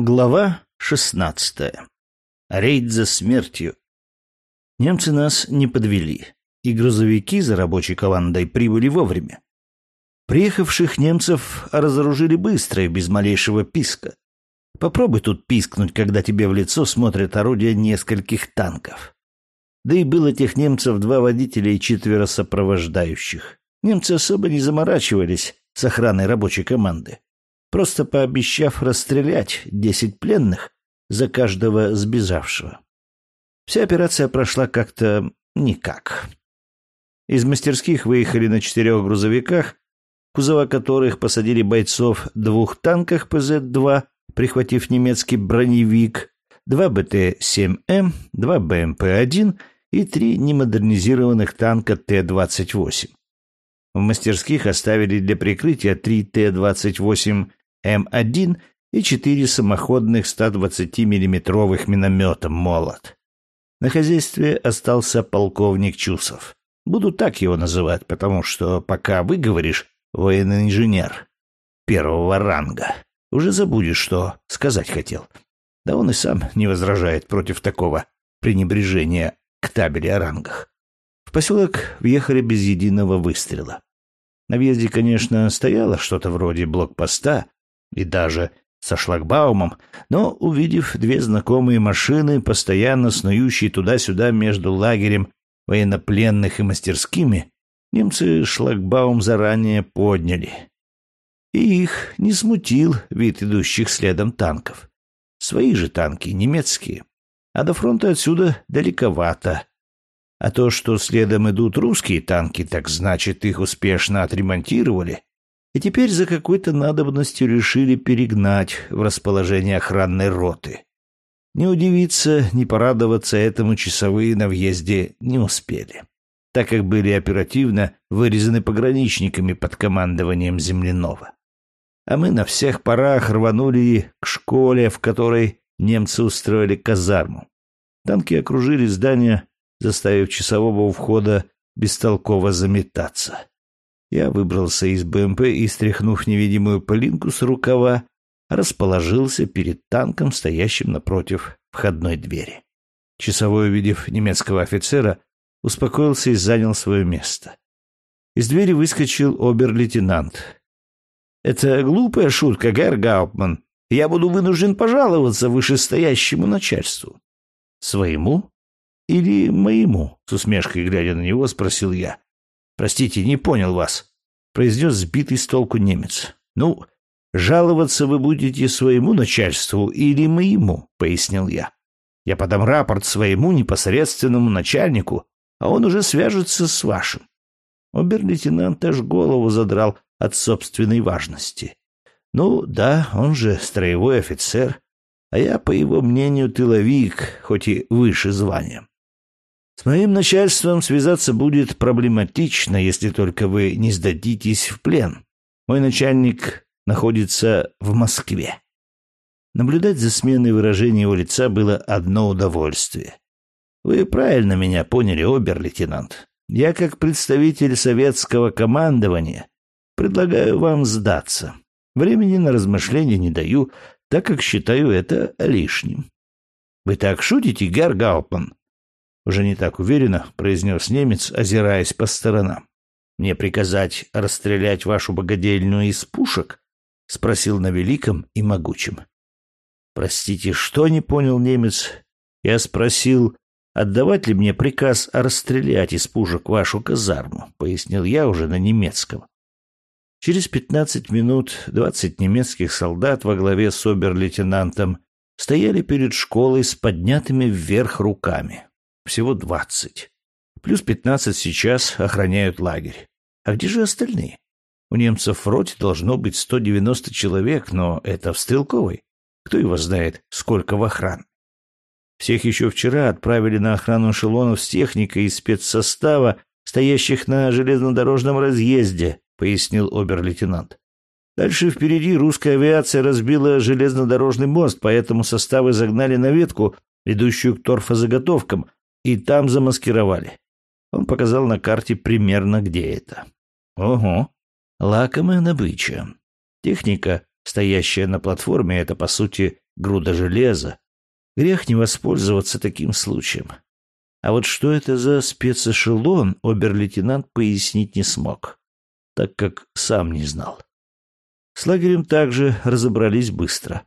Глава шестнадцатая. Рейд за смертью. Немцы нас не подвели, и грузовики за рабочей командой прибыли вовремя. Приехавших немцев разоружили быстро и без малейшего писка. Попробуй тут пискнуть, когда тебе в лицо смотрят орудия нескольких танков. Да и было тех немцев два водителя и четверо сопровождающих. Немцы особо не заморачивались с охраной рабочей команды просто пообещав расстрелять десять пленных за каждого сбежавшего. Вся операция прошла как-то никак. Из мастерских выехали на четырех грузовиках, кузова которых посадили бойцов двух танках ПЗ-2, прихватив немецкий броневик, два БТ-7М, два БМП-1 и три немодернизированных танка Т-28. В мастерских оставили для прикрытия три Т-28 М1 и четыре самоходных 120 миллиметровых миномета «Молот». На хозяйстве остался полковник Чусов. Буду так его называть, потому что пока выговоришь военный инженер первого ранга, уже забудешь, что сказать хотел. Да он и сам не возражает против такого пренебрежения к табели о рангах. В поселок въехали без единого выстрела. На въезде, конечно, стояло что-то вроде блокпоста, и даже со шлагбаумом, но, увидев две знакомые машины, постоянно снующие туда-сюда между лагерем военнопленных и мастерскими, немцы шлагбаум заранее подняли. И их не смутил вид идущих следом танков. Свои же танки, немецкие. А до фронта отсюда далековато. А то, что следом идут русские танки, так значит, их успешно отремонтировали и теперь за какой-то надобностью решили перегнать в расположение охранной роты. Не удивиться, не порадоваться этому часовые на въезде не успели, так как были оперативно вырезаны пограничниками под командованием Земляного. А мы на всех парах рванули к школе, в которой немцы устроили казарму. Танки окружили здание, заставив часового у входа бестолково заметаться. Я выбрался из БМП и, стряхнув невидимую пылинку с рукава, расположился перед танком, стоящим напротив входной двери. Часовой, увидев немецкого офицера, успокоился и занял свое место. Из двери выскочил обер-лейтенант. «Это глупая шутка, Герр Гауптман. Я буду вынужден пожаловаться вышестоящему начальству». «Своему или моему?» — с усмешкой глядя на него, спросил я. Простите, не понял вас, произнес сбитый с толку немец. Ну, жаловаться вы будете своему начальству или моему, пояснил я. Я подам рапорт своему непосредственному начальнику, а он уже свяжется с вашим. Обер-лейтенант аж голову задрал от собственной важности. Ну, да, он же строевой офицер, а я, по его мнению, тыловик, хоть и выше званием. С моим начальством связаться будет проблематично, если только вы не сдадитесь в плен. Мой начальник находится в Москве. Наблюдать за сменой выражения его лица было одно удовольствие. Вы правильно меня поняли, обер-лейтенант. Я, как представитель советского командования, предлагаю вам сдаться. Времени на размышления не даю, так как считаю это лишним. Вы так шутите, Герр Гаупман? Уже не так уверенно произнес немец, озираясь по сторонам. «Мне приказать расстрелять вашу богадельню из пушек?» — спросил на великом и могучем. «Простите, что не понял немец?» Я спросил, отдавать ли мне приказ расстрелять из пушек вашу казарму, пояснил я уже на немецком. Через пятнадцать минут двадцать немецких солдат во главе с обер-лейтенантом стояли перед школой с поднятыми вверх руками всего двадцать. Плюс пятнадцать сейчас охраняют лагерь. А где же остальные? У немцев в роте должно быть сто девяносто человек, но это в Стрелковой. Кто его знает, сколько в охран. Всех еще вчера отправили на охрану эшелонов с техникой и спецсостава, стоящих на железнодорожном разъезде, пояснил обер-лейтенант. Дальше впереди русская авиация разбила железнодорожный мост, поэтому составы загнали на ветку, ведущую к торфозаготовкам, и там замаскировали. Он показал на карте примерно, где это. Ого, лакомая добыча. Техника Стоящая на платформе — это, по сути, груда железа. Грех не воспользоваться таким случаем. А вот что это за спецэшелон, обер-лейтенант пояснить не смог, так как сам не знал. С лагерем также разобрались быстро.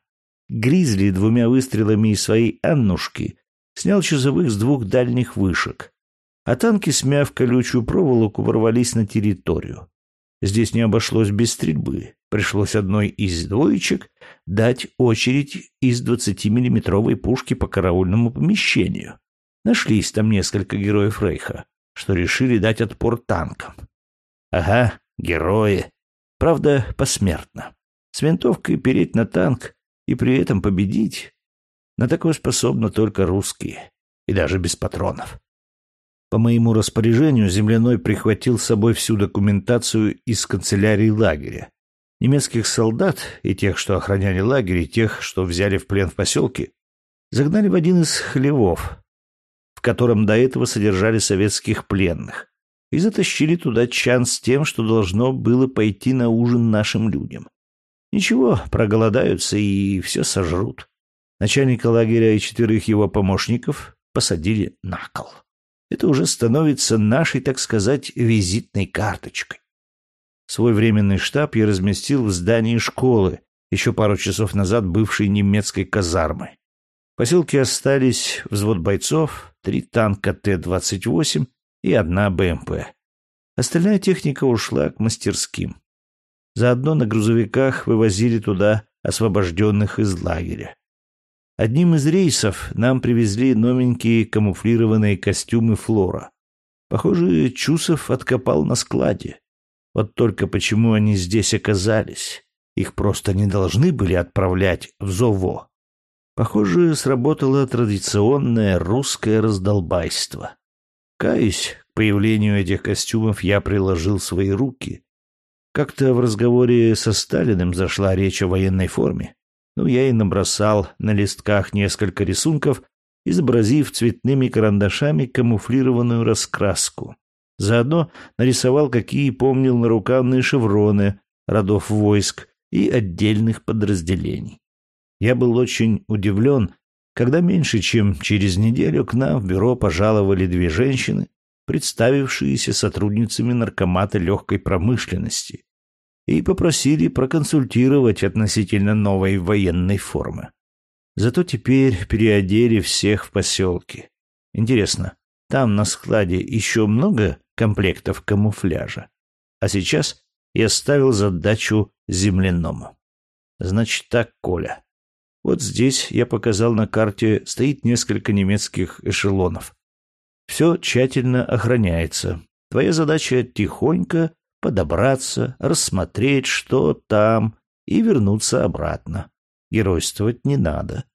Гризли двумя выстрелами из своей «Аннушки» снял часовых с двух дальних вышек, а танки, смяв колючую проволоку, ворвались на территорию. Здесь не обошлось без стрельбы. Пришлось одной из двоечек дать очередь из 20-миллиметровой пушки по караульному помещению. Нашлись там несколько героев Рейха, что решили дать отпор танкам. Ага, герои. Правда, посмертно. С винтовкой переть на танк и при этом победить. На такое способны только русские. И даже без патронов. По моему распоряжению земляной прихватил с собой всю документацию из канцелярии лагеря. Немецких солдат и тех, что охраняли лагерь, и тех, что взяли в плен в поселке, загнали в один из хлевов, в котором до этого содержали советских пленных, и затащили туда чан с тем, что должно было пойти на ужин нашим людям. Ничего, проголодаются и все сожрут. Начальника лагеря и четверых его помощников посадили на кол. Это уже становится нашей, так сказать, визитной карточкой. Свой временный штаб я разместил в здании школы, еще пару часов назад бывшей немецкой казармы. В поселке остались взвод бойцов, три танка Т-28 и одна БМП. Остальная техника ушла к мастерским. Заодно на грузовиках вывозили туда освобожденных из лагеря. Одним из рейсов нам привезли новенькие камуфлированные костюмы флора. Похоже, Чусов откопал на складе. Вот только почему они здесь оказались? Их просто не должны были отправлять в ЗОВО. Похоже, сработало традиционное русское раздолбайство. Каюсь, к появлению этих костюмов я приложил свои руки. Как-то в разговоре со Сталиным зашла речь о военной форме. Ну, я и набросал на листках несколько рисунков, изобразив цветными карандашами камуфлированную раскраску. Заодно нарисовал, какие помнил нарукавные шевроны родов войск и отдельных подразделений. Я был очень удивлен, когда меньше чем через неделю к нам в бюро пожаловали две женщины, представившиеся сотрудницами наркомата легкой промышленности, и попросили проконсультировать относительно новой военной формы. Зато теперь переодели всех в поселке. Интересно, там на складе еще много комплектов камуфляжа? А сейчас я ставил задачу земляному. Значит так, Коля. Вот здесь я показал на карте стоит несколько немецких эшелонов. Все тщательно охраняется. Твоя задача тихонько подобраться, рассмотреть, что там, и вернуться обратно. Геройствовать не надо.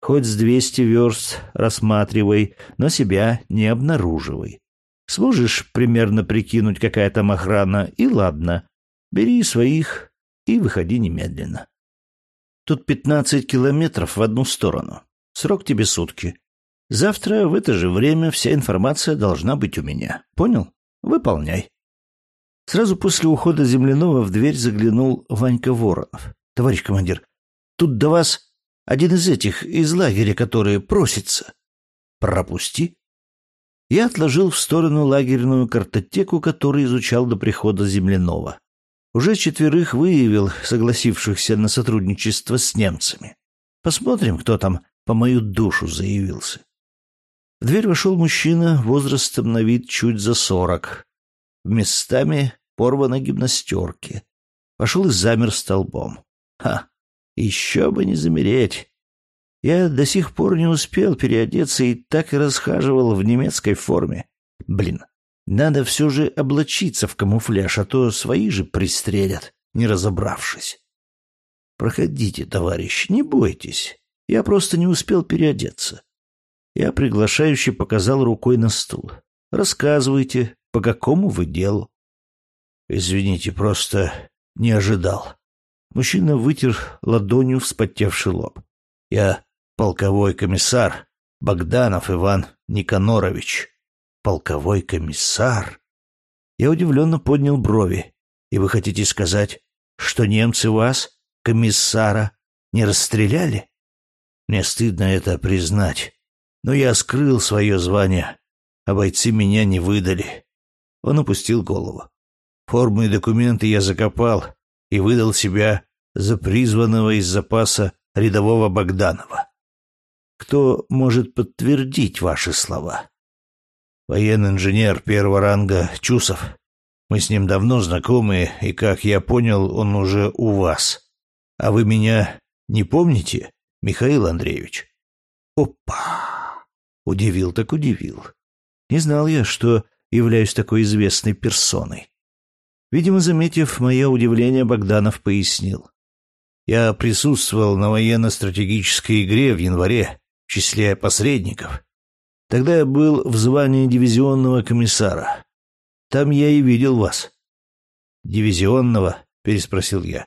Хоть с двести верст рассматривай, но себя не обнаруживай. Сможешь примерно прикинуть, какая там охрана, и ладно. Бери своих и выходи немедленно. Тут пятнадцать километров в одну сторону. Срок тебе сутки. Завтра в это же время вся информация должна быть у меня. Понял? Выполняй. Сразу после ухода земляного в дверь заглянул Ванька Воронов. «Товарищ командир, тут до вас один из этих, из лагеря, которые просится. Пропусти». Я отложил в сторону лагерную картотеку, которую изучал до прихода земляного. Уже четверых выявил, согласившихся на сотрудничество с немцами. Посмотрим, кто там по мою душу заявился. В дверь вошел мужчина возрастом на вид чуть за сорок, местами порванной гимнастерке. Пошел и замер столбом. Ха! Еще бы не замереть. Я до сих пор не успел переодеться и так и расхаживал в немецкой форме. Блин, надо все же облачиться в камуфляж, а то свои же пристрелят, не разобравшись. Проходите, товарищ, не бойтесь. Я просто не успел переодеться. Я приглашающе показал рукой на стул. Рассказывайте, по какому вы делу? Извините, просто не ожидал. Мужчина вытер ладонью вспотевший лоб. Я полковой комиссар Богданов Иван Никанорович. Полковой комиссар? Я удивленно поднял брови. И вы хотите сказать, что немцы вас комиссара не расстреляли? Мне стыдно это признать, но я скрыл свое звание, а бойцы меня не выдали. Он опустил голову. Форму и документы я закопал и выдал себя за призванного из запаса рядового Богданова. Кто может подтвердить ваши слова? Военный инженер первого ранга Чусов. Мы с ним давно знакомы, и, как я понял, он уже у вас. А вы меня не помните, Михаил Андреевич? Опа! Удивил так удивил. Не знал я, что являюсь такой известной персоной. Видимо, заметив мое удивление, Богданов пояснил. Я присутствовал на военно-стратегической игре в январе в числе посредников. Тогда я был в звании дивизионного комиссара. Там я и видел вас. Дивизионного? переспросил я.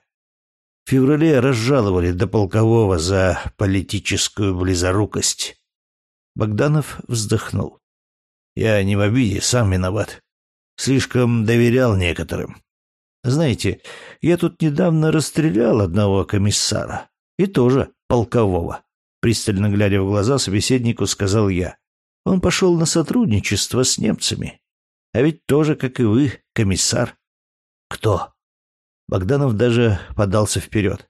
В феврале разжаловали до полкового за политическую близорукость. Богданов вздохнул. Я не в обиде, сам виноват. Слишком доверял некоторым. Знаете, я тут недавно расстрелял одного комиссара. И тоже полкового. Пристально глядя в глаза собеседнику, сказал я. Он пошел на сотрудничество с немцами. А ведь тоже, как и вы, комиссар. Кто? Богданов даже подался вперед.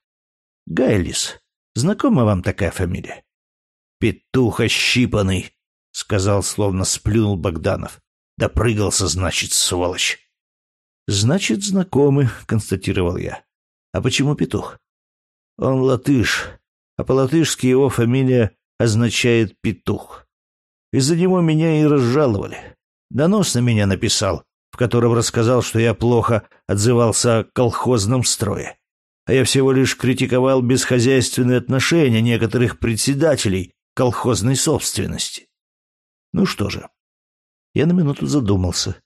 Гайлис. Знакома вам такая фамилия? Петух ощипанный, сказал, словно сплюнул Богданов. Допрыгался, значит, сволочь. Значит, знакомы, констатировал я. А почему петух? Он латыш, а по-латышски его фамилия означает петух. Из-за него меня и разжаловали. Донос на меня написал, в котором рассказал, что я плохо отзывался о колхозном строе. А я всего лишь критиковал бесхозяйственные отношения некоторых председателей колхозной собственности. Ну что же, я на минуту задумался.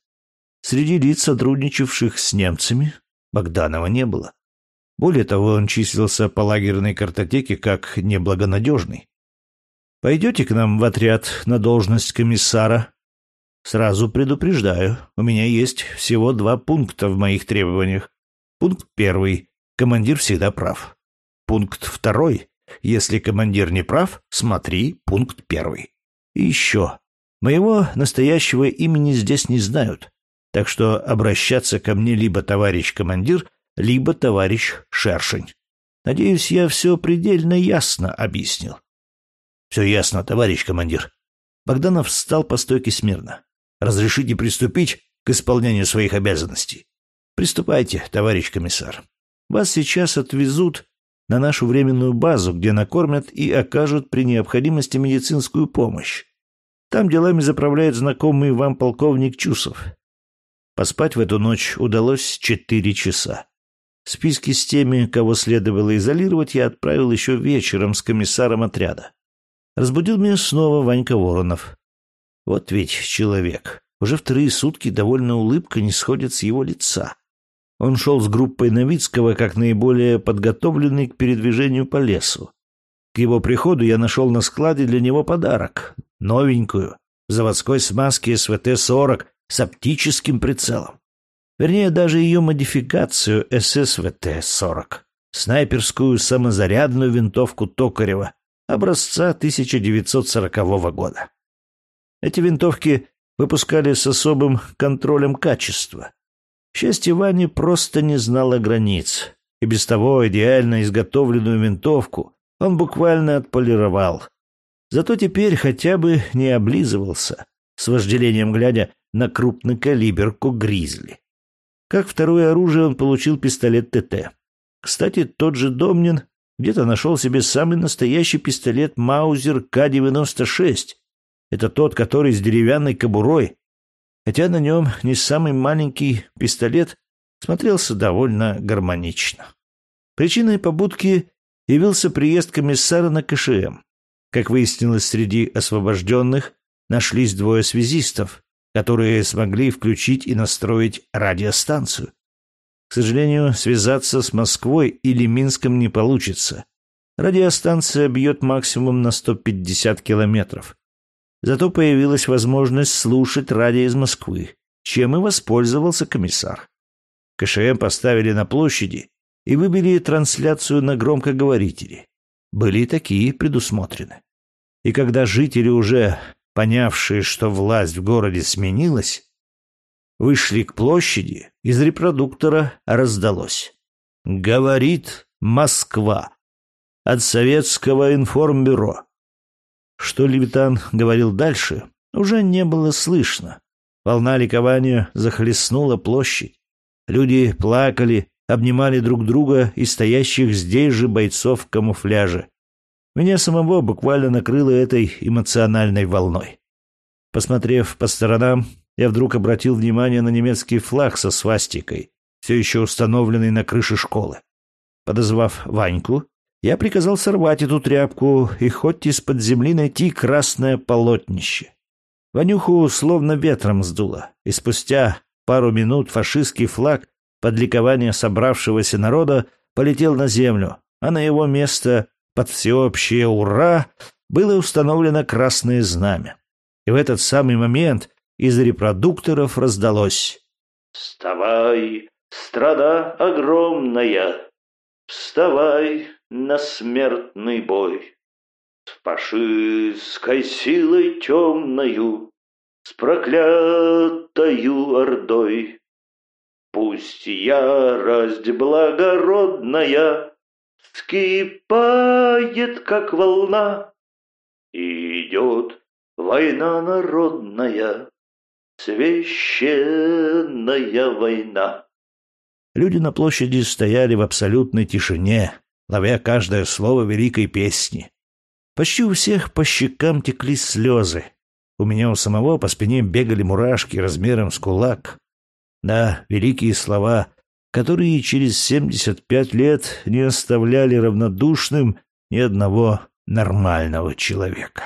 Среди лиц, сотрудничавших с немцами, Богданова не было. Более того, он числился по лагерной картотеке как неблагонадежный. «Пойдете к нам в отряд на должность комиссара?» «Сразу предупреждаю, у меня есть всего два пункта в моих требованиях. Пункт первый. Командир всегда прав. Пункт второй. Если командир не прав, смотри пункт первый. И еще. Моего настоящего имени здесь не знают, так что обращаться ко мне либо товарищ командир, либо товарищ Шершень. Надеюсь, я все предельно ясно объяснил. Все ясно, товарищ командир. Богданов встал по стойке смирно. Разрешите приступить к исполнению своих обязанностей. Приступайте, товарищ комиссар. Вас сейчас отвезут на нашу временную базу, где накормят и окажут при необходимости медицинскую помощь. Там делами заправляет знакомый вам полковник Чусов. Поспать в эту ночь удалось четыре часа. Списки с теми, кого следовало изолировать, я отправил еще вечером с комиссаром отряда. Разбудил меня снова Ванька Воронов. Вот ведь человек. Уже вторые сутки довольно улыбка не сходит с его лица. Он шел с группой Новицкого как наиболее подготовленный к передвижению по лесу. К его приходу я нашел на складе для него подарок новенькую, заводской смазке СВТ-40 с оптическим прицелом. Вернее, даже ее модификацию ССВТ-40, снайперскую самозарядную винтовку Токарева образца 1940 года. Эти винтовки выпускали с особым контролем качества. Счастье Вани просто не знало границ, и без того идеально изготовленную винтовку он буквально отполировал, Зато теперь хотя бы не облизывался, с вожделением глядя на крупнокалиберку «Гризли». Как второе оружие он получил пистолет ТТ. Кстати, тот же Домнин где-то нашел себе самый настоящий пистолет Маузер К-96. Это тот, который с деревянной кобурой. Хотя на нем не самый маленький пистолет смотрелся довольно гармонично. Причиной побудки явился приезд комиссара на КШМ. Как выяснилось, среди освобожденных нашлись двое связистов, которые смогли включить и настроить радиостанцию. К сожалению, связаться с Москвой или Минском не получится. Радиостанция бьет максимум на 150 километров. Зато появилась возможность слушать радио из Москвы, чем и воспользовался комиссар. КШМ поставили на площади, и выбили трансляцию на громкоговорители. Были и такие предусмотрены. И когда жители, уже понявшие, что власть в городе сменилась, вышли к площади, из репродуктора раздалось. «Говорит Москва» от Советского информбюро. Что Левитан говорил дальше, уже не было слышно. Волна ликования захлестнула площадь. Люди плакали, обнимали друг друга и стоящих здесь же бойцов в камуфляже. Меня самого буквально накрыло этой эмоциональной волной. Посмотрев по сторонам, я вдруг обратил внимание на немецкий флаг со свастикой, все еще установленный на крыше школы. Подозвав Ваньку, я приказал сорвать эту тряпку и хоть из-под земли найти красное полотнище. Ванюху словно ветром сдуло, и спустя пару минут фашистский флаг под ликование собравшегося народа полетел на землю, а на его место под всеобщее «Ура!» было установлено красное знамя. И в этот самый момент из репродукторов раздалось «Вставай, страда огромная, вставай на смертный бой, с фашистской силой темною, с проклятою ордой. Пусть ярость благородная скипает, как волна, и идет война народная, священная война. Люди на площади стояли в абсолютной тишине, ловя каждое слово великой песни. Почти у всех по щекам текли слезы. У меня у самого по спине бегали мурашки размером с кулак. Да, великие слова, которые через семьдесят пять лет не оставляли равнодушным ни одного нормального человека.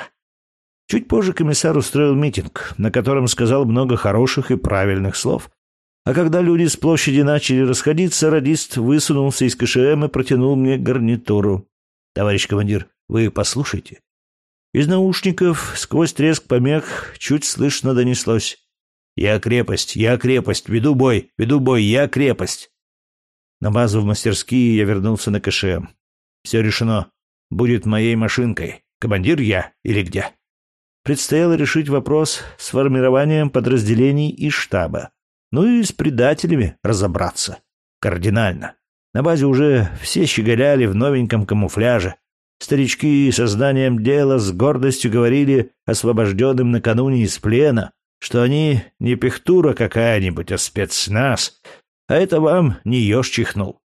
Чуть позже комиссар устроил митинг, на котором сказал много хороших и правильных слов. А когда люди с площади начали расходиться, радист высунулся из КШМ и протянул мне гарнитуру. «Товарищ командир, вы послушайте». Из наушников сквозь треск помех чуть слышно донеслось. «Я крепость, я крепость, веду бой, веду бой, я крепость». На базу в мастерские я вернулся на КШМ. Все решено. Будет моей машинкой. Командир я или где? Предстояло решить вопрос с формированием подразделений и штаба. Ну и с предателями разобраться. Кардинально. На базе уже все щеголяли в новеньком камуфляже. Старички созданием дела с гордостью говорили освобожденным накануне из плена, что они не пехтура какая-нибудь, а спецназ, а это вам не еж чихнул.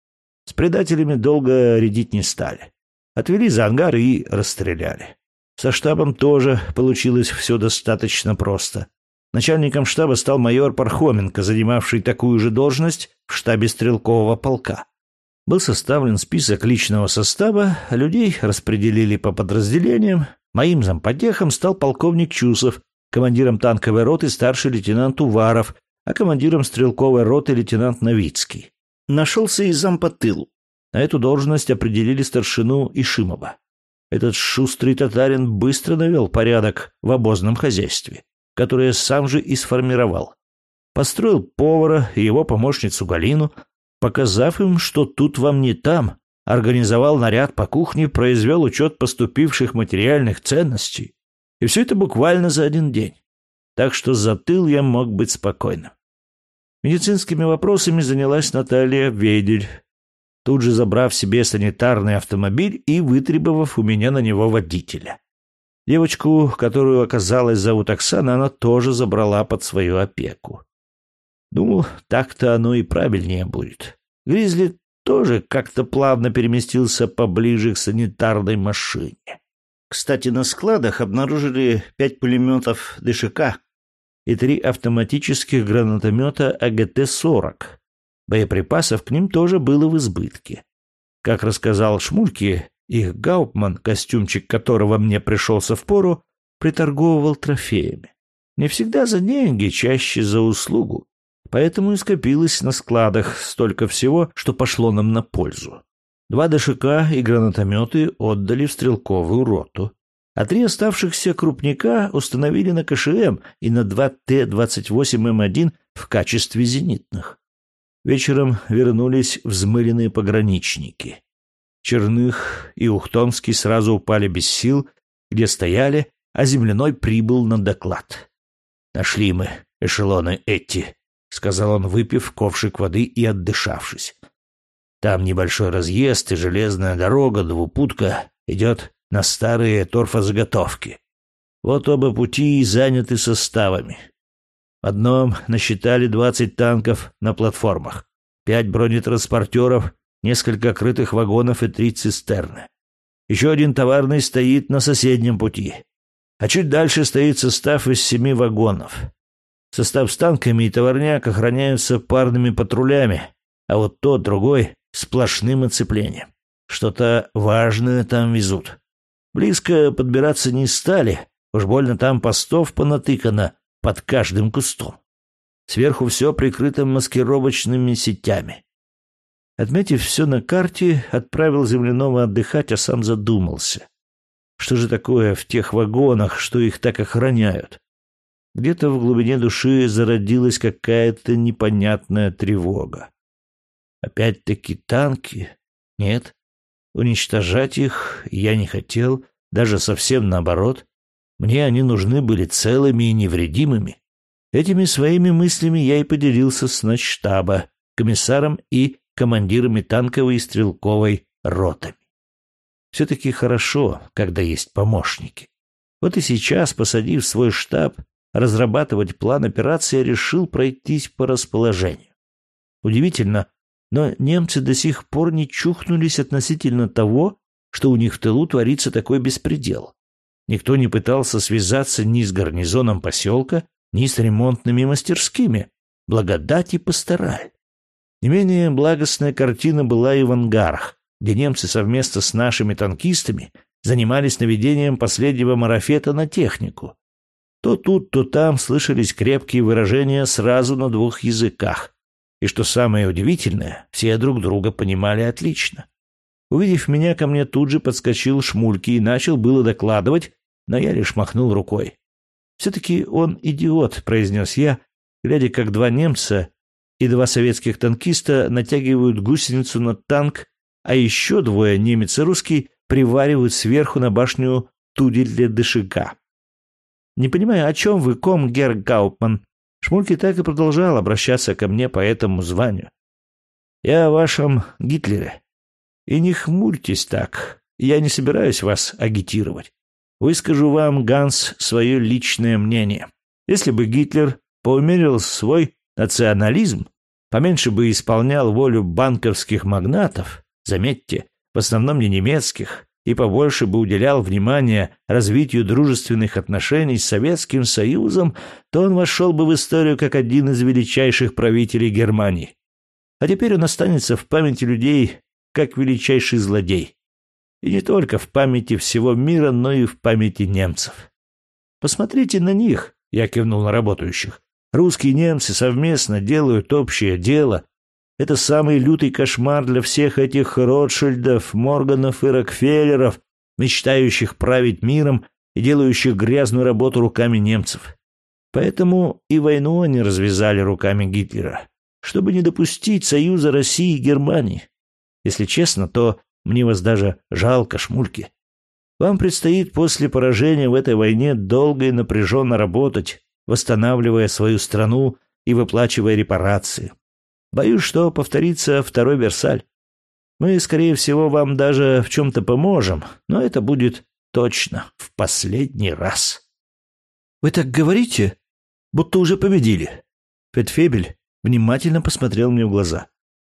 С предателями долго рядить не стали. Отвели за ангар и расстреляли. Со штабом тоже получилось все достаточно просто. Начальником штаба стал майор Пархоменко, занимавший такую же должность в штабе стрелкового полка. Был составлен список личного состава, людей распределили по подразделениям. Моим зампотехом стал полковник Чусов, командиром танковой роты старший лейтенант Уваров, а командиром стрелковой роты лейтенант Новицкий. Нашелся и зам по тылу. На эту должность определили старшину Ишимова. Этот шустрый татарин быстро навел порядок в обозном хозяйстве которое сам же и сформировал. Построил повара и его помощницу Галину, показав им, что тут вам не там, организовал наряд по кухне, произвел учет поступивших материальных ценностей. И все это буквально за один день. Так что за тыл я мог быть спокойным. Медицинскими вопросами занялась Наталья Ведель, тут же забрав себе санитарный автомобиль и вытребовав у меня на него водителя. Девочку, которую оказалось зовут Оксана, она тоже забрала под свою опеку. Думал, так-то оно и правильнее будет. Гризли тоже как-то плавно переместился поближе к санитарной машине. Кстати, на складах обнаружили пять пулеметов ДШК и три автоматических гранатомета АГТ-40. Боеприпасов к ним тоже было в избытке. Как рассказал Шмульке, их Гауптман, костюмчик которого мне пришелся в пору, приторговывал трофеями. Не всегда за деньги, чаще за услугу. Поэтому и скопилось на складах столько всего, что пошло нам на пользу. Два ДШК и гранатометы отдали в стрелковую роту, а три оставшихся крупника установили на КШМ и на два Т-28М1 в качестве зенитных. вечером вернулись взмыленные пограничники. Черных и Ухтомский сразу упали без сил, где стояли, а земляной прибыл на доклад. «Нашли мы эшелоны эти», — сказал он, выпив ковшик воды и отдышавшись. «Там небольшой разъезд и железная дорога, двупутка, идет на старые торфозаготовки. Вот оба пути заняты составами. В одном насчитали двадцать танков на платформах, пять бронетранспортеров, несколько крытых вагонов и три цистерны. Еще один товарный стоит на соседнем пути. А чуть дальше стоит состав из семи вагонов. Состав с танками и товарняк охраняются парными патрулями, а вот тот, другой — сплошным оцеплением. Что-то важное там везут. Близко подбираться не стали, уж больно там постов понатыкано под каждым кустом. Сверху все прикрыто маскировочными сетями. Отметив все на карте, отправил земляного отдыхать, а сам задумался. Что же такое в тех вагонах, что их так охраняют? Где-то в глубине души зародилась какая-то непонятная тревога. Опять-таки танки? Нет. Уничтожать их я не хотел, даже совсем наоборот. Мне они нужны были целыми и невредимыми. Этими своими мыслями я и поделился с начштаба, комиссаром и командирами танковой и стрелковой ротами. Все-таки хорошо, когда есть помощники. Вот и сейчас, посадив свой штаб, разрабатывать план операции, я решил пройтись по расположению. Удивительно, но немцы до сих пор не чухнулись относительно того, что у них в тылу творится такой беспредел. Никто не пытался связаться ни с гарнизоном поселка, ни с ремонтными мастерскими. Благодать и постараль. Не менее благостная картина была и в ангарах, где немцы совместно с нашими танкистами занимались наведением последнего марафета на технику. То тут, то там слышались крепкие выражения сразу на двух языках. И что самое удивительное, все друг друга понимали отлично. Увидев меня, ко мне тут же подскочил Шмульки и начал было докладывать, но я лишь махнул рукой. «Все-таки он идиот», — произнес я, глядя, как два немца и два советских танкиста натягивают гусеницу на танк, а еще двое, немец и русский, приваривают сверху на башню тудель для дышика. «Не понимаю, о чем вы, ком, Герр Гаупман?» Шмульки так и продолжал обращаться ко мне по этому званию. «Я о вашем Гитлере. И не хмурьтесь так. Я не собираюсь вас агитировать. Выскажу вам, Ганс, свое личное мнение. Если бы Гитлер поумерил свой национализм, поменьше бы исполнял волю банковских магнатов, заметьте, в основном не немецких, и побольше бы уделял внимание развитию дружественных отношений с Советским Союзом, то он вошел бы в историю как один из величайших правителей Германии. А теперь он останется в памяти людей как величайший злодей. И не только в памяти всего мира, но и в памяти немцев. Посмотрите на них, я кивнул на работающих. Русские немцы совместно делают общее дело, это самый лютый кошмар для всех этих Ротшильдов, Морганов и Рокфеллеров, мечтающих править миром и делающих грязную работу руками немцев. Поэтому и войну они развязали руками Гитлера, чтобы не допустить союза России и Германии. Если честно, то мне вас даже жалко, шмульки. Вам предстоит после поражения в этой войне долго и напряженно работать, восстанавливая свою страну и выплачивая репарации. Боюсь, что повторится второй Версаль. Мы, скорее всего, вам даже в чем-то поможем, но это будет точно в последний раз. Вы так говорите, будто уже победили. Фетфебель внимательно посмотрел мне в глаза.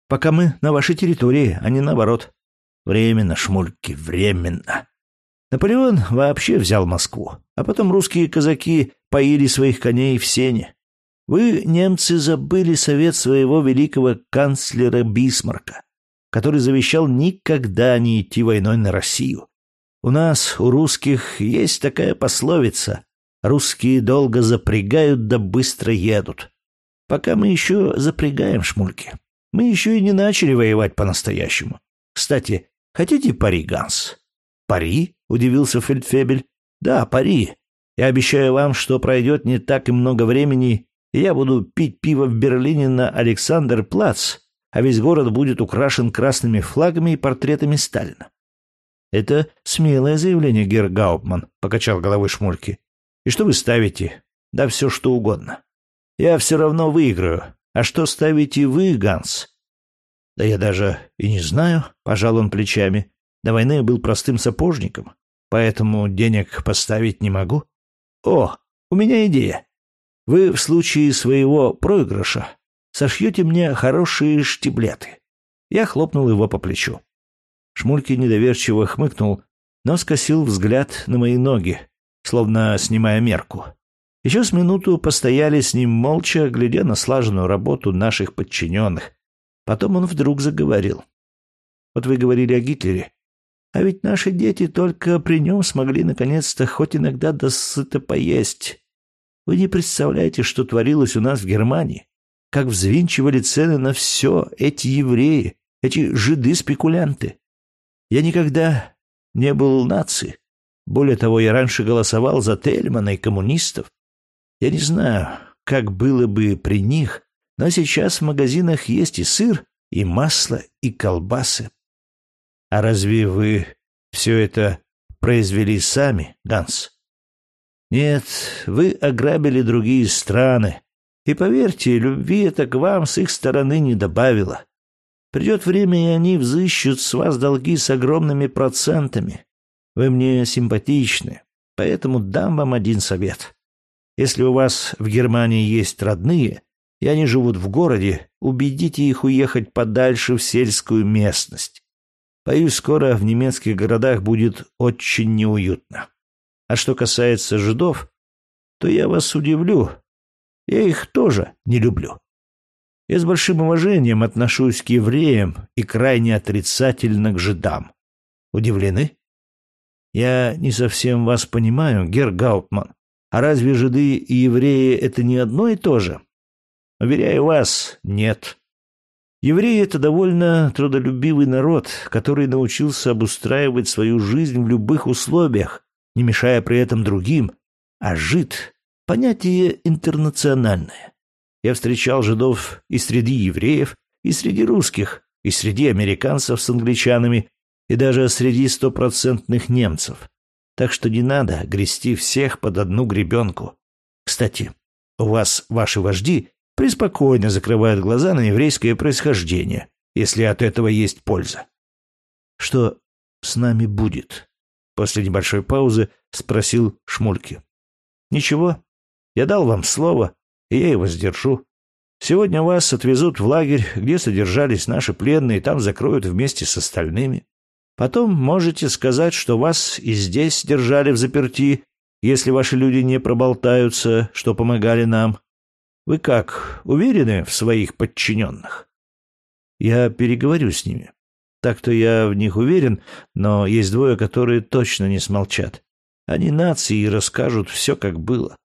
Пока мы на вашей территории, а не наоборот. Временно, шмульки, временно. Наполеон вообще взял Москву, а потом русские казаки поили своих коней в сене. Вы, немцы, забыли совет своего великого канцлера Бисмарка, который завещал никогда не идти войной на Россию. У нас, у русских, есть такая пословица «Русские долго запрягают, да быстро едут». Пока мы еще запрягаем шмульки. Мы еще и не начали воевать по-настоящему. Кстати, хотите пари, Ганс? Пари? — удивился Фельдфебель. Да, пари. Я обещаю вам, что пройдет не так и много времени, я буду пить пиво в Берлине на Александр-Плац, а весь город будет украшен красными флагами и портретами Сталина. Это смелое заявление, Герр Гауптман, покачал головой Шмульки. И что вы ставите? Да все что угодно. Я все равно выиграю. А что ставите вы, Ганс? Да я даже и не знаю, пожал он плечами. До войны я был простым сапожником, поэтому денег поставить не могу. О, у меня идея. Вы в случае своего проигрыша сошьете мне хорошие штиблеты. Я хлопнул его по плечу. Шмульки недоверчиво хмыкнул, но скосил взгляд на мои ноги, словно снимая мерку. Еще с минуту постояли с ним молча, глядя на слаженную работу наших подчиненных. Потом он вдруг заговорил. «Вот вы говорили о Гитлере. А ведь наши дети только при нем смогли наконец-то хоть иногда досыто поесть. Вы не представляете, что творилось у нас в Германии. Как взвинчивали цены на все эти евреи, эти жиды-спекулянты. Я никогда не был нацией. Более того, я раньше голосовал за Тельмана и коммунистов. Я не знаю, как было бы при них, но сейчас в магазинах есть и сыр, и масло, и колбасы. А разве вы все это произвели сами, Ганс? Нет, вы ограбили другие страны. И поверьте, любви это к вам с их стороны не добавило. Придет время, и они взыщут с вас долги с огромными процентами. Вы мне симпатичны, поэтому дам вам один совет. Если у вас в Германии есть родные, и они живут в городе, убедите их уехать подальше в сельскую местность. Боюсь, скоро в немецких городах будет очень неуютно. А что касается жидов, то я вас удивлю. Я их тоже не люблю. Я с большим уважением отношусь к евреям и крайне отрицательно к жидам. Удивлены? Я не совсем вас понимаю, Герр Гаутман. А разве жиды и евреи это не одно и то же? Уверяю вас, нет. Евреи — это довольно трудолюбивый народ, который научился обустраивать свою жизнь в любых условиях, не мешая при этом другим. А жид — понятие интернациональное. Я встречал жидов и среди евреев, и среди русских, и среди американцев с англичанами, и даже среди стопроцентных немцев. Так что не надо грести всех под одну гребенку. Кстати, у вас ваши вожди преспокойно закрывают глаза на еврейское происхождение, если от этого есть польза. Что с нами будет? После небольшой паузы спросил Шмульки. Ничего, я дал вам слово, и я его сдержу. Сегодня вас отвезут в лагерь, где содержались наши пленные, там закроют вместе с остальными. Потом можете сказать, что вас и здесь держали в заперти, если ваши люди не проболтаются, что помогали нам. Вы как, уверены в своих подчиненных? Я переговорю с ними. Так-то я в них уверен, но есть двое, которые точно не смолчат. Они нации и расскажут все, как было.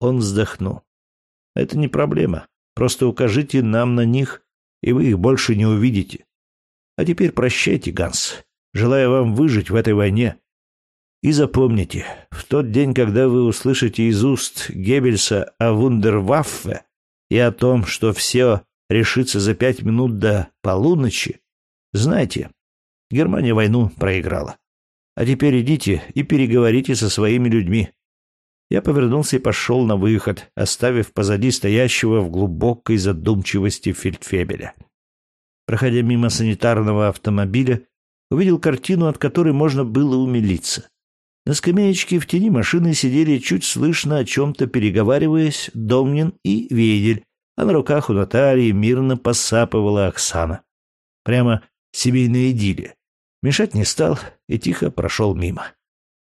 Он вздохнул. Это не проблема. Просто укажите нам на них, и вы их больше не увидите. А теперь прощайте, Ганс. Желаю вам выжить в этой войне. И запомните, в тот день, когда вы услышите из уст Геббельса о вундерваффе и о том, что все решится за пять минут до полуночи, знайте, Германия войну проиграла. А теперь идите и переговорите со своими людьми. Я повернулся и пошел на выход, оставив позади стоящего в глубокой задумчивости фельдфебеля. Проходя мимо санитарного автомобиля, увидел картину, от которой можно было умилиться. На скамеечке в тени машины сидели чуть слышно о чем-то переговариваясь Домнин и Ведель, а на руках у Натальи мирно посапывала Оксана. Прямо семейная идиллия. Мешать не стал и тихо прошел мимо.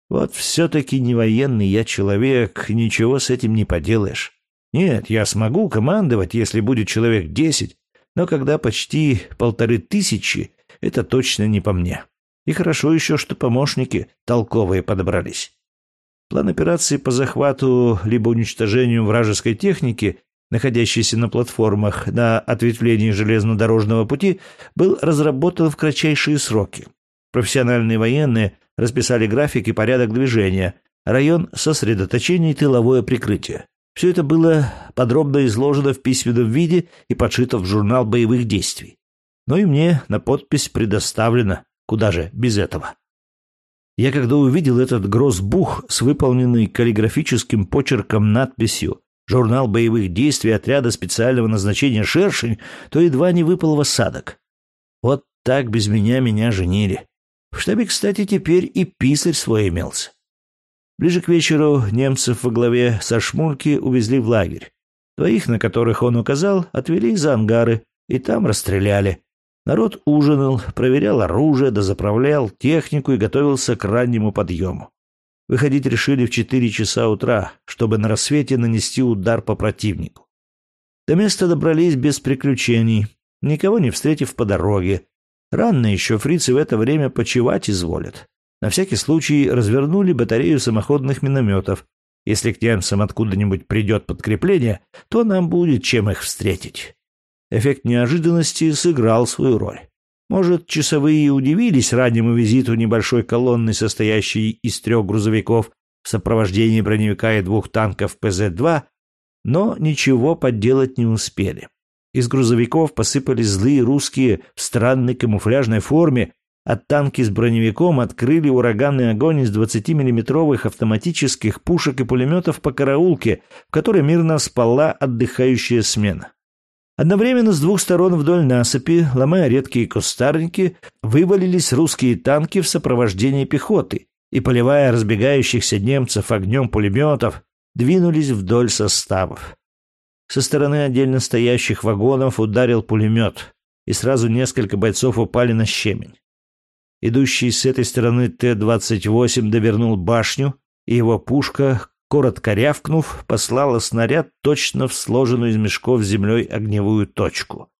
Вот все-таки не военный я человек, ничего с этим не поделаешь. Нет, я смогу командовать, если будет человек десять, но когда почти полторы тысячи, это точно не по мне. И хорошо еще, что помощники толковые подобрались. План операции по захвату либо уничтожению вражеской техники, находящейся на платформах на ответвлении железнодорожного пути, был разработан в кратчайшие сроки. Профессиональные военные расписали график и порядок движения, район сосредоточения и тыловое прикрытие. Все это было подробно изложено в письменном виде и подшито в журнал боевых действий. Но и мне на подпись предоставлено, куда же без этого. Я когда увидел этот грозбух с выполненной каллиграфическим почерком надписью «Журнал боевых действий отряда специального назначения «Шершень», то едва не выпал в осадок. Вот так без меня меня женили. В штабе, кстати, теперь и писарь свой имелся. Ближе к вечеру немцев во главе со Шмульки увезли в лагерь. Двоих, на которых он указал, отвели за ангары и там расстреляли. Народ ужинал, проверял оружие, дозаправлял технику и готовился к раннему подъему. Выходить решили в четыре часа утра, чтобы на рассвете нанести удар по противнику. До места добрались без приключений, никого не встретив по дороге. Рано еще фрицы в это время почевать изволят. На всякий случай развернули батарею самоходных минометов. Если к немцам откуда-нибудь придет подкрепление, то нам будет чем их встретить. Эффект неожиданности сыграл свою роль. Может, часовые удивились раннему визиту небольшой колонны, состоящей из трех грузовиков в сопровождении броневика и двух танков ПЗ-2, но ничего подделать не успели. Из грузовиков посыпались злые русские в странной камуфляжной форме, а танки с броневиком открыли ураганный огонь из 20-миллиметровых автоматических пушек и пулеметов по караулке, в которой мирно спала отдыхающая смена. Одновременно с двух сторон вдоль насыпи, ломая редкие кустарники, вывалились русские танки в сопровождении пехоты и, поливая разбегающихся немцев огнем пулеметов, двинулись вдоль составов. Со стороны отдельно стоящих вагонов ударил пулемет, и сразу несколько бойцов упали на щемень. Идущий с этой стороны Т-28 довернул башню, и его пушка коротко рявкнув, послала снаряд точно в сложенную из мешков землей огневую точку.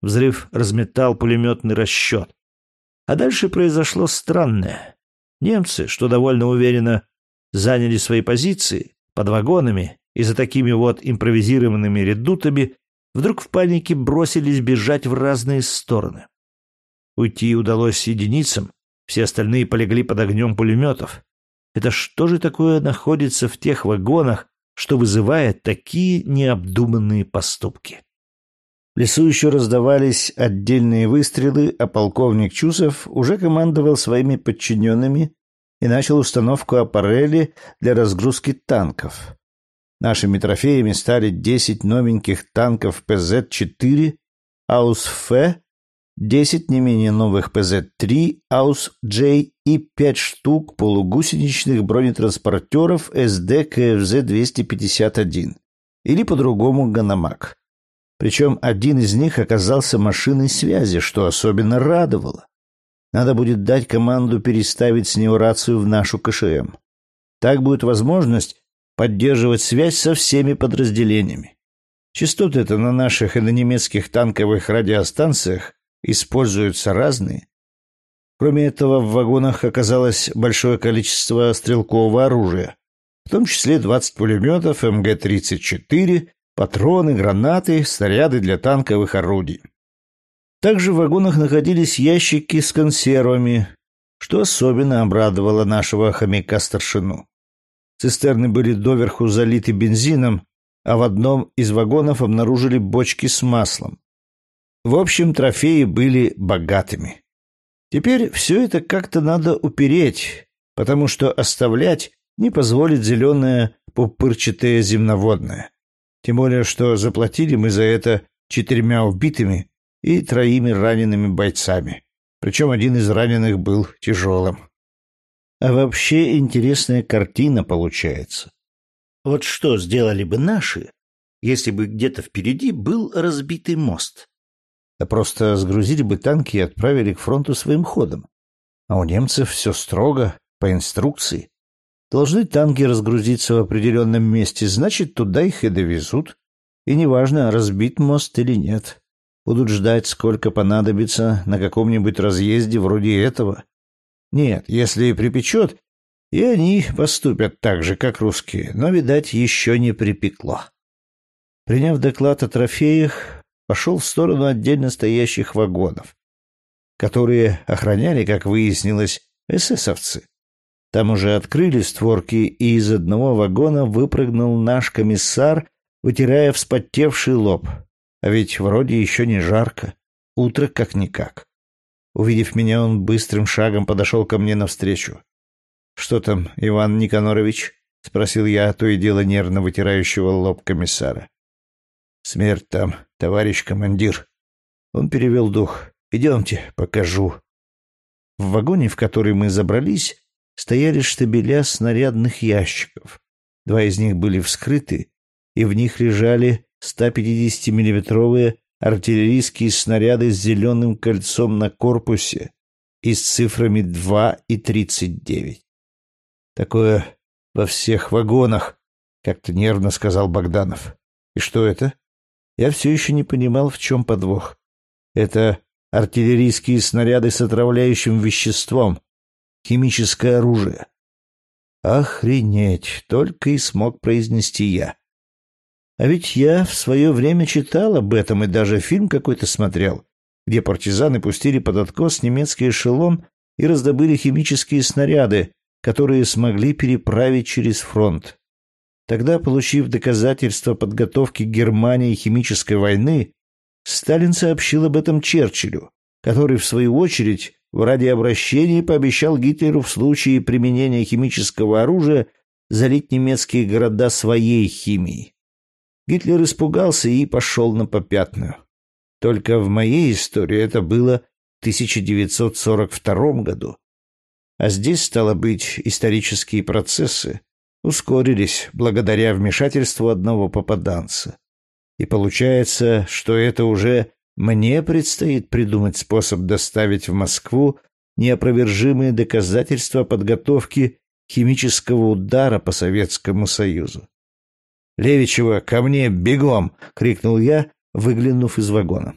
Взрыв разметал пулеметный расчет. А дальше произошло странное. Немцы, что довольно уверенно заняли свои позиции под вагонами и за такими вот импровизированными редутами, вдруг в панике бросились бежать в разные стороны. Уйти удалось единицам, все остальные полегли под огнем пулеметов. Это что же такое находится в тех вагонах, что вызывает такие необдуманные поступки? В лесу еще раздавались отдельные выстрелы, а полковник Чусов уже командовал своими подчиненными и начал установку аппарели для разгрузки танков. Нашими трофеями стали 10 новеньких танков Pz-4 Ausf 10 не менее новых Pz-3 Ausf J и 5 штук полугусеничных бронетранспортеров Sd.Kfz-251 или по-другому Ганомаг. Причем один из них оказался машиной связи, что особенно радовало. Надо будет дать команду переставить с него рацию в нашу КШМ. Так будет возможность поддерживать связь со всеми подразделениями. Частоты это на наших и на немецких танковых радиостанциях используются разные. Кроме этого, в вагонах оказалось большое количество стрелкового оружия, в том числе 20 пулеметов МГ-34, патроны, гранаты, снаряды для танковых орудий. Также в вагонах находились ящики с консервами, что особенно обрадовало нашего хомяка-старшину. Цистерны были доверху залиты бензином, а в одном из вагонов обнаружили бочки с маслом. В общем, трофеи были богатыми. Теперь все это как-то надо упереть, потому что оставлять не позволит зеленое пупырчатое земноводное. Тем более, что заплатили мы за это четырьмя убитыми и троими ранеными бойцами. Причем один из раненых был тяжелым. А вообще интересная картина получается. Вот что сделали бы наши, если бы где-то впереди был разбитый мост? Да просто сгрузили бы танки и отправили к фронту своим ходом. А у немцев все строго, по инструкции. Должны танки разгрузиться в определенном месте, значит, туда их и довезут. И неважно, разбит мост или нет. Будут ждать, сколько понадобится на каком-нибудь разъезде вроде этого. Нет, если припечет, и они поступят так же, как русские, но, видать, еще не припекло. Приняв доклад о трофеях, пошел в сторону отдельно стоящих вагонов, которые охраняли, как выяснилось, эсэсовцы. Там уже открыли створки, и из одного вагона выпрыгнул наш комиссар, вытирая вспотевший лоб. А ведь вроде еще не жарко. Утро как-никак. Увидев меня, он быстрым шагом подошел ко мне навстречу. «Что там, Иван Никанорович?» — спросил я, то и дело нервно вытирающего лоб комиссара. «Смерть там, товарищ командир». Он перевел дух. «Идемте, покажу». В вагоне, в который мы забрались, стояли штабеля снарядных ящиков. Два из них были вскрыты, и в них лежали 150-миллиметровые артиллерийские снаряды с зеленым кольцом на корпусе и с цифрами 2 и 39. Такое во всех вагонах, как-то нервно сказал Богданов. И что это? Я все еще не понимал, в чем подвох. Это артиллерийские снаряды с отравляющим веществом, химическое оружие. Охренеть, только и смог произнести я. А ведь я в свое время читал об этом и даже фильм какой-то смотрел, где партизаны пустили под откос немецкий эшелон и раздобыли химические снаряды, которые смогли переправить через фронт. Тогда, получив доказательства подготовки Германии химической войны, Сталин сообщил об этом Черчиллю, который, в свою очередь, в радиообращении пообещал Гитлеру в случае применения химического оружия залить немецкие города своей химией. Гитлер испугался и пошел на попятную. Только в моей истории это было в 1942 году. А здесь, стало быть, исторические процессы ускорились благодаря вмешательству одного попаданца. И получается, что это уже мне предстоит придумать способ доставить в Москву неопровержимые доказательства подготовки химического удара по Советскому Союзу. «Левичева, ко мне, бегом!» — крикнул я, выглянув из вагона.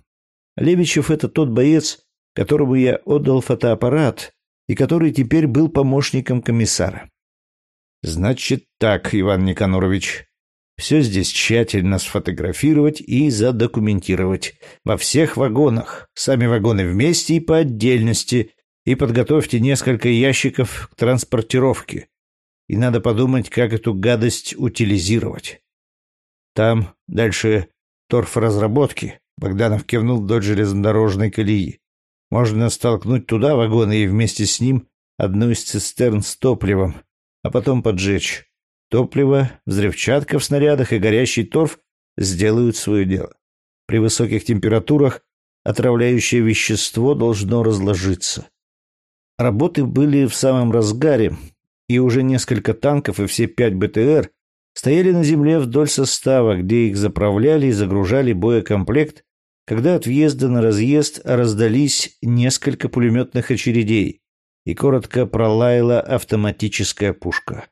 Левичев — это тот боец, которому я отдал фотоаппарат и который теперь был помощником комиссара. «Значит так, Иван Никанорович, все здесь тщательно сфотографировать и задокументировать. Во всех вагонах, сами вагоны вместе и по отдельности, и подготовьте несколько ящиков к транспортировке. И надо подумать, как эту гадость утилизировать. Там дальше торфразработки. Богданов кивнул вдоль железнодорожной колеи. Можно столкнуть туда вагоны и вместе с ним одну из цистерн с топливом, а потом поджечь. Топливо, взрывчатка в снарядах и горящий торф сделают свое дело. При высоких температурах отравляющее вещество должно разложиться. Работы были в самом разгаре, и уже несколько танков и все пять БТР стояли на земле вдоль состава, где их заправляли и загружали боекомплект, когда от въезда на разъезд раздались несколько пулеметных очередей, и коротко пролаяла автоматическая пушка.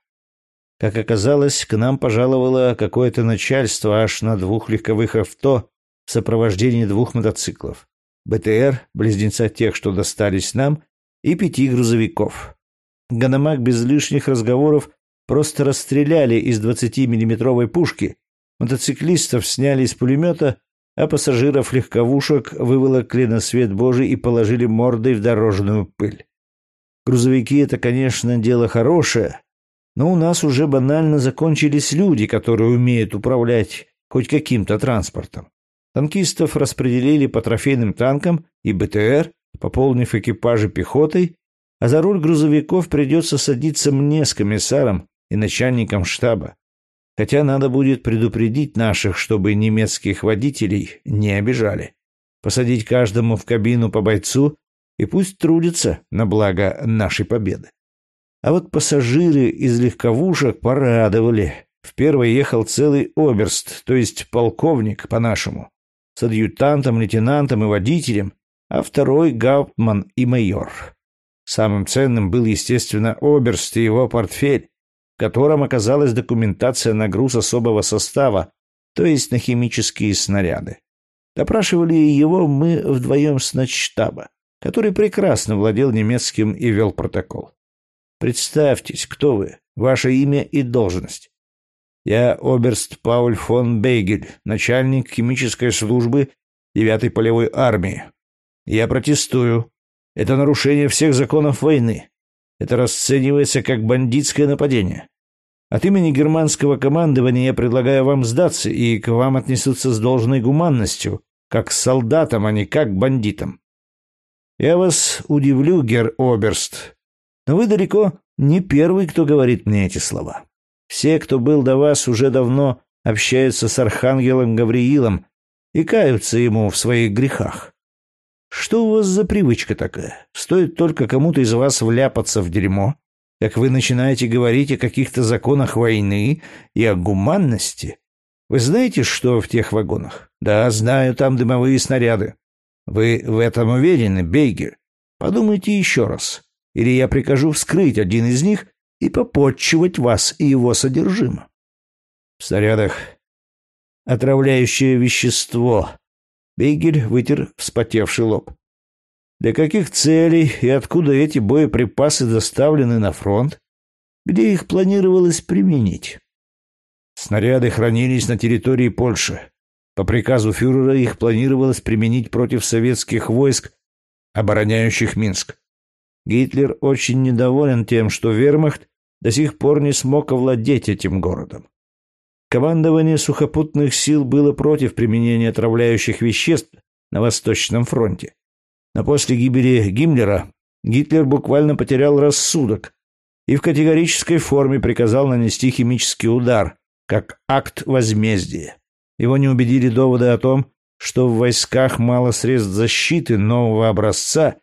Как оказалось, к нам пожаловало какое-то начальство аж на двух легковых авто в сопровождении двух мотоциклов. БТР, близнеца тех, что достались нам, и пяти грузовиков. Ганамак без лишних разговоров просто расстреляли из 20-миллиметровой пушки, мотоциклистов сняли из пулемета, а пассажиров легковушек выволокли на свет Божий и положили мордой в дорожную пыль. Грузовики — это, конечно, дело хорошее, но у нас уже банально закончились люди, которые умеют управлять хоть каким-то транспортом. Танкистов распределили по трофейным танкам и БТР, пополнив экипажи пехотой, а за руль грузовиков придется садиться мне с комиссаром и начальником штаба. Хотя надо будет предупредить наших, чтобы немецких водителей не обижали. Посадить каждому в кабину по бойцу и пусть трудится на благо нашей победы. А вот пассажиры из легковушек порадовали. В первый ехал целый оберст, то есть полковник по-нашему, с адъютантом, лейтенантом и водителем, а второй — гауптман и майор. Самым ценным был, естественно, оберст и его портфель, в котором оказалась документация на груз особого состава, то есть на химические снаряды. Допрашивали его мы вдвоем с начштаба, который прекрасно владел немецким и вел протокол. Представьтесь, кто вы, ваше имя и должность. Я оберст Пауль фон Бейгель, начальник химической службы 9-й полевой армии. Я протестую. Это нарушение всех законов войны. это расценивается как бандитское нападение. От имени германского командования я предлагаю вам сдаться, и к вам отнесутся с должной гуманностью, как к солдатам, а не как к бандитам. Я вас удивлю, гер Оберст, но вы далеко не первый, кто говорит мне эти слова. Все, кто был до вас, уже давно общаются с архангелом Гавриилом и каются ему в своих грехах. Что у вас за привычка такая? Стоит только кому-то из вас вляпаться в дерьмо, как вы начинаете говорить о каких-то законах войны и о гуманности. Вы знаете, что в тех вагонах? Да, знаю, там дымовые снаряды. Вы в этом уверены, Бейгер? Подумайте еще раз. Или я прикажу вскрыть один из них и попотчевать вас и его содержимое. В снарядах отравляющее вещество, Бейгель вытер вспотевший лоб. Для каких целей и откуда эти боеприпасы доставлены на фронт? Где их планировалось применить? Снаряды хранились на территории Польши. По приказу фюрера их планировалось применить против советских войск, обороняющих Минск. Гитлер очень недоволен тем, что вермахт до сих пор не смог овладеть этим городом. Командование сухопутных сил было против применения отравляющих веществ на Восточном фронте. Но после гибели Гиммлера Гитлер буквально потерял рассудок и в категорической форме приказал нанести химический удар, как акт возмездия. Его не убедили доводы о том, что в войсках мало средств защиты нового образца,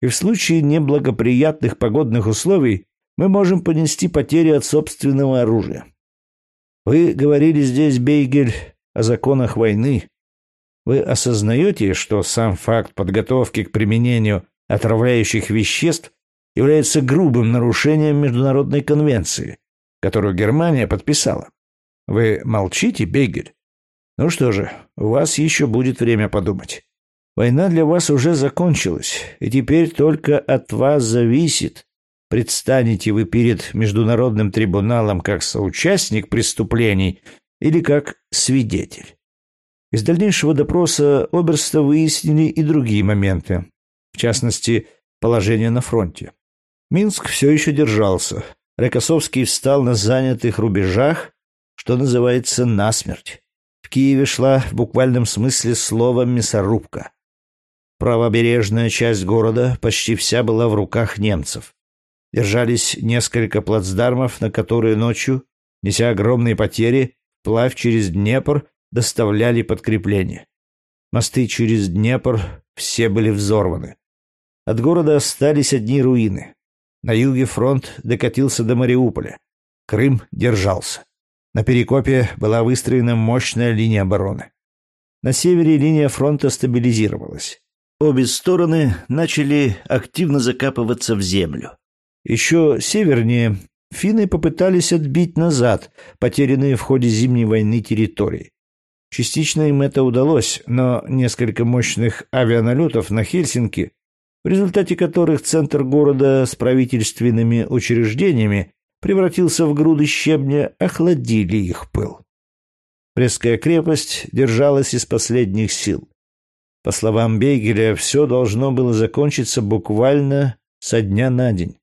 и в случае неблагоприятных погодных условий мы можем понести потери от собственного оружия. Вы говорили здесь, Бейгель, о законах войны. Вы осознаете, что сам факт подготовки к применению отравляющих веществ является грубым нарушением Международной конвенции, которую Германия подписала? Вы молчите, Бейгель? Ну что же, у вас еще будет время подумать. Война для вас уже закончилась, и теперь только от вас зависит, Предстанете вы перед международным трибуналом как соучастник преступлений или как свидетель. Из дальнейшего допроса Оберста выяснили и другие моменты, в частности, положение на фронте. Минск все еще держался. Рокоссовский встал на занятых рубежах, что называется, насмерть. В Киеве шла в буквальном смысле слова мясорубка. Правобережная часть города почти вся была в руках немцев держались несколько плацдармов, на которые ночью, неся огромные потери, плавь через Днепр доставляли подкрепление. Мосты через Днепр все были взорваны. От города остались одни руины. На юге фронт докатился до Мариуполя. Крым держался. На Перекопе была выстроена мощная линия обороны. На севере линия фронта стабилизировалась. Обе стороны начали активно закапываться в землю. Еще севернее финны попытались отбить назад потерянные в ходе Зимней войны территории. Частично им это удалось, но несколько мощных авианалетов на Хельсинки, в результате которых центр города с правительственными учреждениями превратился в груды щебня, охладили их пыл. Брестская крепость держалась из последних сил. По словам Бейгеля, все должно было закончиться буквально со дня на день.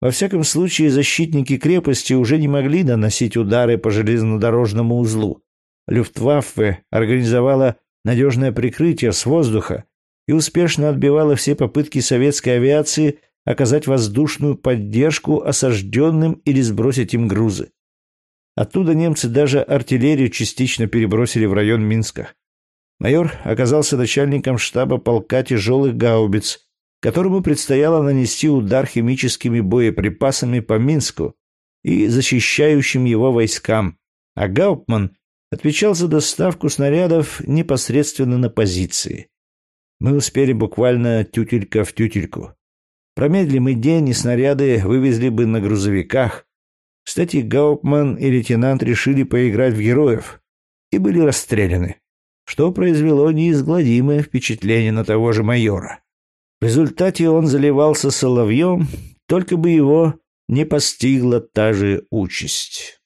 Во всяком случае, защитники крепости уже не могли наносить удары по железнодорожному узлу. Люфтваффе организовала надежное прикрытие с воздуха и успешно отбивала все попытки советской авиации оказать воздушную поддержку осажденным или сбросить им грузы. Оттуда немцы даже артиллерию частично перебросили в район Минска. Майор оказался начальником штаба полка тяжелых гаубиц, которому предстояло нанести удар химическими боеприпасами по Минску и защищающим его войскам, а Гауптман отвечал за доставку снарядов непосредственно на позиции. Мы успели буквально тютелька в тютельку. Промедли мы день, и снаряды вывезли бы на грузовиках. Кстати, Гауптман и лейтенант решили поиграть в героев и были расстреляны, что произвело неизгладимое впечатление на того же майора. В результате он заливался соловьем, только бы его не постигла та же участь.